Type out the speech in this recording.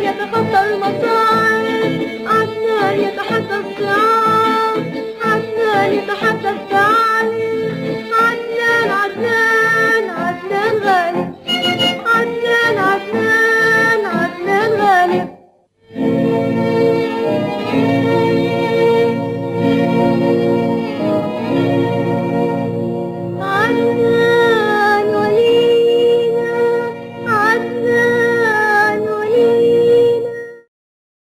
عدنان يتخطى المصاعب عدنان